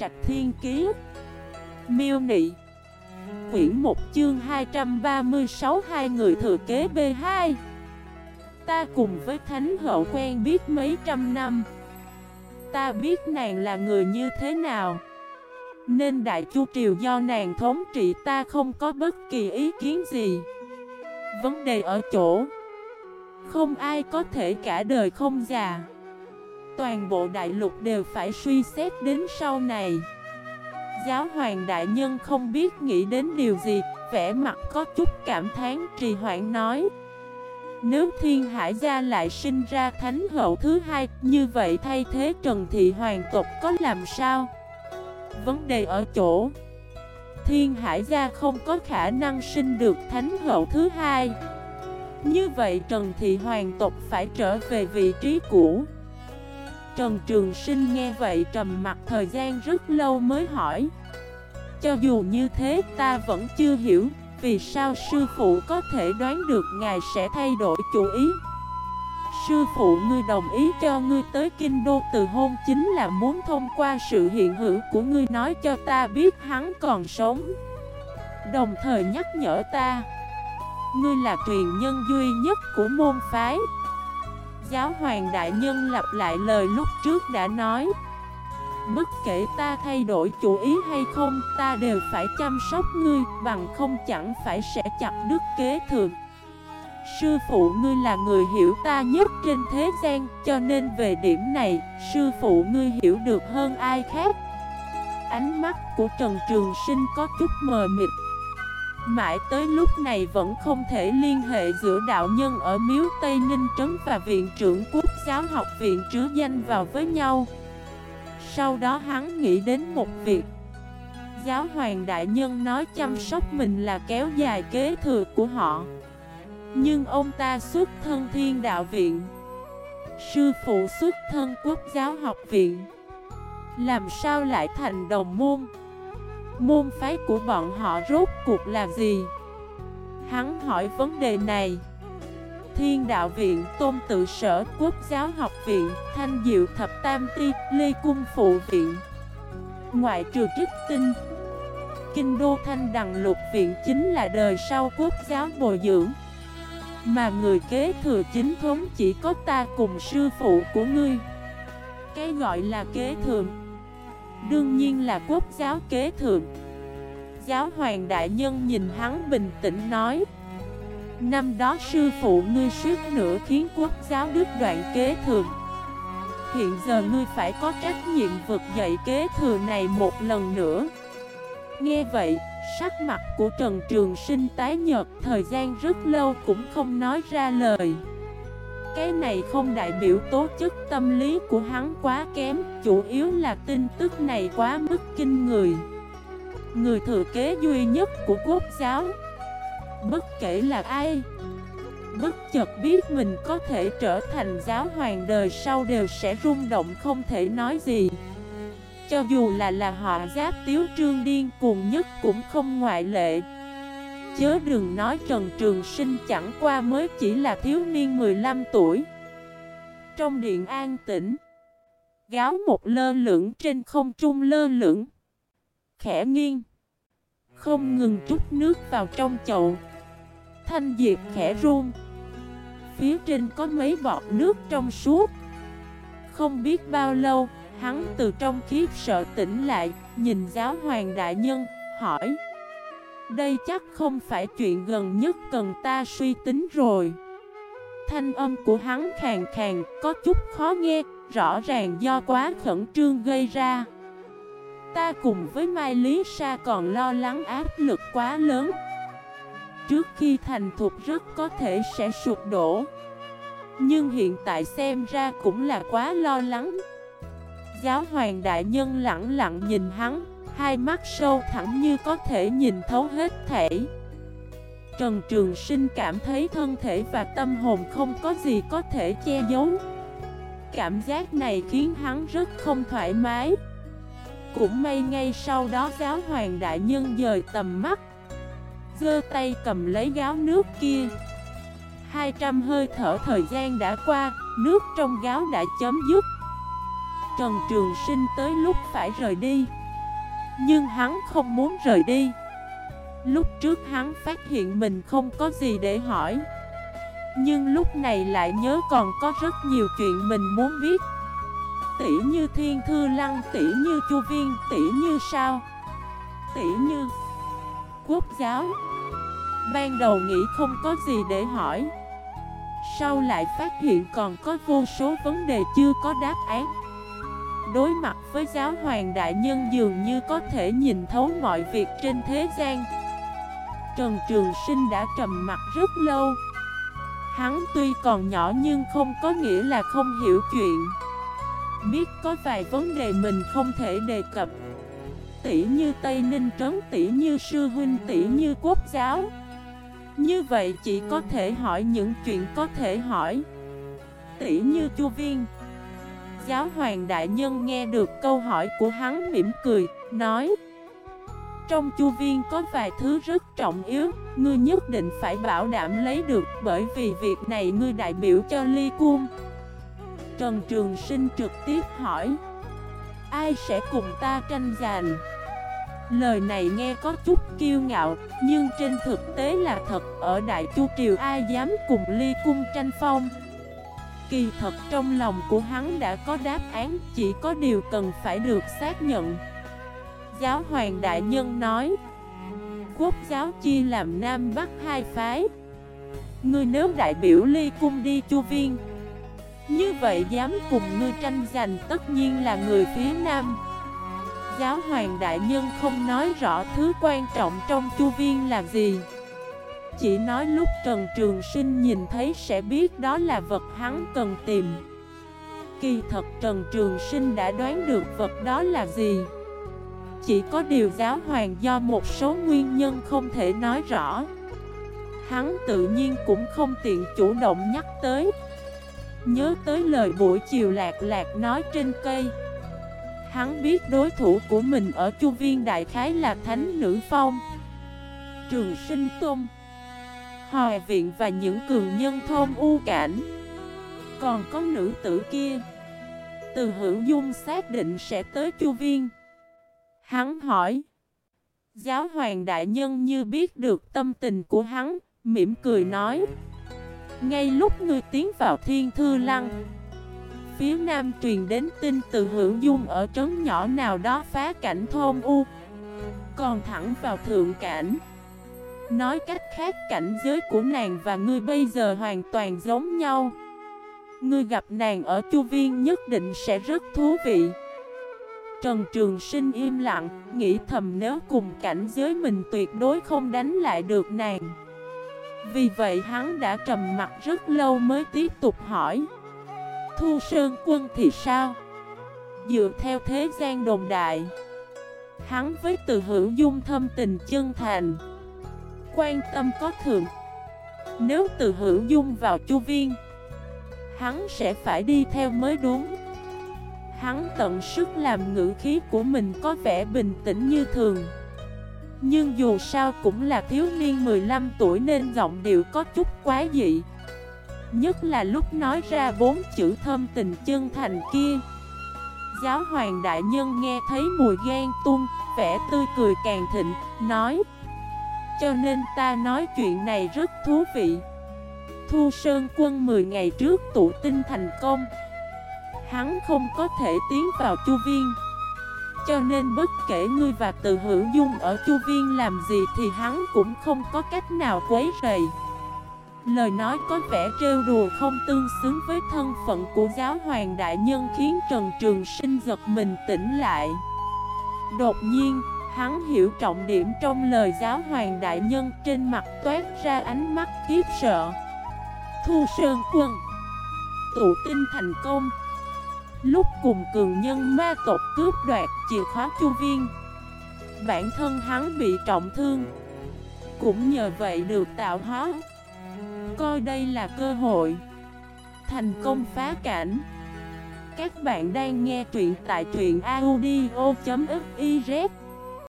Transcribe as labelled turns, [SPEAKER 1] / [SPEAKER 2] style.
[SPEAKER 1] Trạch Thiên Kiế Miêu Nị. Quyển 1 chương 236 Hai người thừa kế B2 Ta cùng với Thánh Hậu quen biết mấy trăm năm. Ta biết nàng là người như thế nào. Nên Đại Chu Triều do nàng thống trị ta không có bất kỳ ý kiến gì. Vấn đề ở chỗ, Không ai có thể cả đời không già. Toàn bộ đại lục đều phải suy xét đến sau này. Giáo hoàng đại nhân không biết nghĩ đến điều gì, vẻ mặt có chút cảm thán trì hoãn nói. Nếu thiên hải gia lại sinh ra thánh hậu thứ hai, Như vậy thay thế Trần Thị Hoàng tộc có làm sao? Vấn đề ở chỗ, Thiên hải gia không có khả năng sinh được thánh hậu thứ hai. Như vậy Trần Thị Hoàng tộc phải trở về vị trí cũ. Trần Trường Sinh nghe vậy trầm mặt thời gian rất lâu mới hỏi. Cho dù như thế, ta vẫn chưa hiểu Vì sao sư phụ có thể đoán được ngài sẽ thay đổi chủ ý. Sư phụ, ngươi đồng ý cho ngươi tới kinh đô từ hôn Chính là muốn thông qua sự hiện hữu của ngươi nói cho ta biết hắn còn sống. Đồng thời nhắc nhở ta, Ngươi là truyền nhân duy nhất của môn phái. Giáo hoàng đại nhân lặp lại lời lúc trước đã nói. Bất kể ta thay đổi chủ ý hay không, Ta đều phải chăm sóc ngươi, Bằng không chẳng phải sẽ chặt đứt kế thừa. Sư phụ ngươi là người hiểu ta nhất trên thế gian, Cho nên về điểm này, Sư phụ ngươi hiểu được hơn ai khác. Ánh mắt của Trần Trường Sinh có chút mờ mịt. Mãi tới lúc này vẫn không thể liên hệ giữa đạo nhân ở Miếu Tây Ninh Trấn và Viện trưởng Quốc giáo học viện trứ danh vào với nhau. Sau đó hắn nghĩ đến một việc. Giáo hoàng đại nhân nói chăm sóc mình là kéo dài kế thừa của họ. Nhưng ông ta xuất thân thiên đạo viện. Sư phụ xuất thân quốc giáo học viện. Làm sao lại thành đồng môn? Môn phái của bọn họ rốt cuộc là gì? Hắn hỏi vấn đề này. Thiên đạo viện, tôn tự sở, quốc giáo học viện, thanh diệu thập tam ti, ly cung phụ viện. Ngoại trừ trích tinh Kinh đô thanh đằng lục viện chính là đời sau quốc giáo bồi dưỡng. Mà người kế thừa chính thống chỉ có ta cùng sư phụ của ngươi. Cái gọi là kế thừa Đương nhiên là quốc giáo kế thượng. Giáo hoàng đại nhân nhìn hắn bình tĩnh nói Năm đó sư phụ ngươi suýt nữa khiến quốc giáo đứt đoạn kế thượng. Hiện giờ ngươi phải có trách nhiệm vực dậy kế thừa này một lần nữa. Nghe vậy, sắc mặt của Trần Trường Sinh tái nhợt Thời gian rất lâu cũng không nói ra lời cái này không đại biểu tố chất tâm lý của hắn quá kém, Chủ yếu là tin tức này quá mức kinh người. Người thừa kế duy nhất của quốc giáo, Bất kể là ai, Bất chợt biết mình có thể trở thành giáo hoàng đời sau đều sẽ rung động không thể nói gì. Cho dù là là họ giáp tiếu trương điên cuồng nhất cũng không ngoại lệ. Chớ đừng nói Trần Trường Sinh chẳng qua mới chỉ là thiếu niên 15 tuổi. Trong điện an tĩnh, Gáo một lơ lửng trên không trung lơ lửng, Khẽ nghiêng, Không ngừng trút nước vào trong chậu. Thanh diệp khẽ run, Phía trên có mấy bọt nước trong suốt. Không biết bao lâu, Hắn từ trong khiếp sợ tỉnh lại, Nhìn giáo hoàng đại nhân, Hỏi đây chắc không phải chuyện gần nhất cần ta suy tính rồi. Thanh âm của hắn khàn khàn, có chút khó nghe, rõ ràng do quá khẩn trương gây ra. Ta cùng với Mai Lý Sa còn lo lắng áp lực quá lớn. Trước khi thành thục rất có thể sẽ sụp đổ. Nhưng hiện tại xem ra cũng là quá lo lắng. Giáo hoàng đại nhân lặng lặng nhìn hắn. Hai mắt sâu thẳng như có thể nhìn thấu hết thể Trần Trường Sinh cảm thấy thân thể và tâm hồn không có gì có thể che giấu. Cảm giác này khiến hắn rất không thoải mái. Cũng may ngay sau đó giáo hoàng đại nhân dời tầm mắt, Giơ tay cầm lấy gáo nước kia. 200 hơi thở thời gian đã qua, Nước trong gáo đã chấm dứt. Trần Trường Sinh tới lúc phải rời đi. Nhưng hắn không muốn rời đi. Lúc trước hắn phát hiện mình không có gì để hỏi. Nhưng lúc này lại nhớ còn có rất nhiều chuyện mình muốn biết. Tỉ như thiên thư lăng, tỉ như chu viên, tỉ như sao? Tỉ như quốc giáo. Ban đầu nghĩ không có gì để hỏi. Sau lại phát hiện còn có vô số vấn đề chưa có đáp án. Đối mặt với giáo hoàng đại nhân dường như có thể nhìn thấu mọi việc trên thế gian. Trần Trường Sinh đã trầm mặt rất lâu. Hắn tuy còn nhỏ nhưng không có nghĩa là không hiểu chuyện. Biết có vài vấn đề mình không thể đề cập. Tỷ như Tây Ninh Trấn, tỷ như Sư Huynh, tỷ như Quốc giáo. Như vậy chỉ có thể hỏi những chuyện có thể hỏi. Tỷ như Chu Viên. Giáo hoàng đại nhân nghe được câu hỏi của hắn mỉm cười, nói Trong chu viên có vài thứ rất trọng yếu, ngươi nhất định phải bảo đảm lấy được Bởi vì việc này ngươi đại biểu cho ly cung. Trần Trường Sinh trực tiếp hỏi Ai sẽ cùng ta tranh giành? Lời này nghe có chút kiêu ngạo Nhưng trên thực tế là thật. Ở Đại Chu Triều ai dám cùng ly cung tranh phong? Kỳ thật trong lòng của hắn đã có đáp án, Chỉ có điều cần phải được xác nhận. Giáo hoàng đại nhân nói, Quốc giáo chia làm Nam Bắc hai phái. Ngươi nếu đại biểu ly cung đi chu viên, Như vậy dám cùng ngươi tranh giành tất nhiên là người phía Nam. Giáo hoàng đại nhân không nói rõ thứ quan trọng trong chu viên là gì chỉ nói lúc Trần Trường Sinh nhìn thấy sẽ biết đó là vật hắn cần tìm. Kỳ thật Trần Trường Sinh đã đoán được vật đó là gì. Chỉ có điều giáo hoàng do một số nguyên nhân không thể nói rõ. Hắn tự nhiên cũng không tiện chủ động nhắc tới. Nhớ tới lời buổi chiều lạc lạc nói trên cây. Hắn biết đối thủ của mình ở chu viên đại khái là Thánh Nữ Phong. Trường Sinh Tôn. Hòa viện và những cường nhân thôn u cảnh. Còn có nữ tử kia. Từ hữu dung xác định sẽ tới chu viên. Hắn hỏi, Giáo hoàng đại nhân như biết được tâm tình của hắn, Mỉm cười nói. Ngay lúc ngươi tiến vào thiên thư lăng, Phía nam truyền đến tin từ hữu dung ở trấn nhỏ nào đó phá cảnh thôn u. Còn thẳng vào thượng cảnh Nói cách khác cảnh giới của nàng và ngươi bây giờ hoàn toàn giống nhau. Ngươi gặp nàng ở chu viên nhất định sẽ rất thú vị. Trần Trường Sinh im lặng, nghĩ thầm nếu cùng cảnh giới mình tuyệt đối không đánh lại được nàng. Vì vậy hắn đã trầm mặt rất lâu mới tiếp tục hỏi. Thu Sơn Quân thì sao? Dựa theo thế gian đồn đại Hắn với từ hữu dung thâm tình chân thành quan tâm có thượng. Nếu từ hữu dung vào chu viên Hắn sẽ phải đi theo mới đúng. Hắn tận sức làm ngữ khí của mình có vẻ bình tĩnh như thường. Nhưng dù sao cũng là thiếu niên 15 tuổi nên giọng điệu có chút quá dị. Nhất là lúc nói ra bốn chữ thâm tình chân thành kia. Giáo hoàng đại nhân nghe thấy mùi ghen tung, vẻ tươi cười càng thịnh, nói cho nên ta nói chuyện này rất thú vị. Thu Sơn quân 10 ngày trước tụ tinh thành công. Hắn không có thể tiến vào chu viên. Cho nên bất kể ngươi và từ hữu dung ở chu viên làm gì Thì hắn cũng không có cách nào quấy rầy. Lời nói có vẻ trêu đùa không tương xứng với thân phận của giáo hoàng đại nhân Khiến Trần Trường Sinh giật mình tỉnh lại. Đột nhiên Hắn hiểu trọng điểm trong lời giáo hoàng đại nhân trên mặt toát ra ánh mắt kiếp sợ. Thu Sơn Quân, Tụ tinh thành công. Lúc cùng cường nhân ma tộc cướp đoạt chìa khóa chu viên, Bản thân hắn bị trọng thương. Cũng nhờ vậy được tạo hóa. Coi đây là cơ hội. Thành công phá cảnh. Các bạn đang nghe truyện tại truyện audio.fif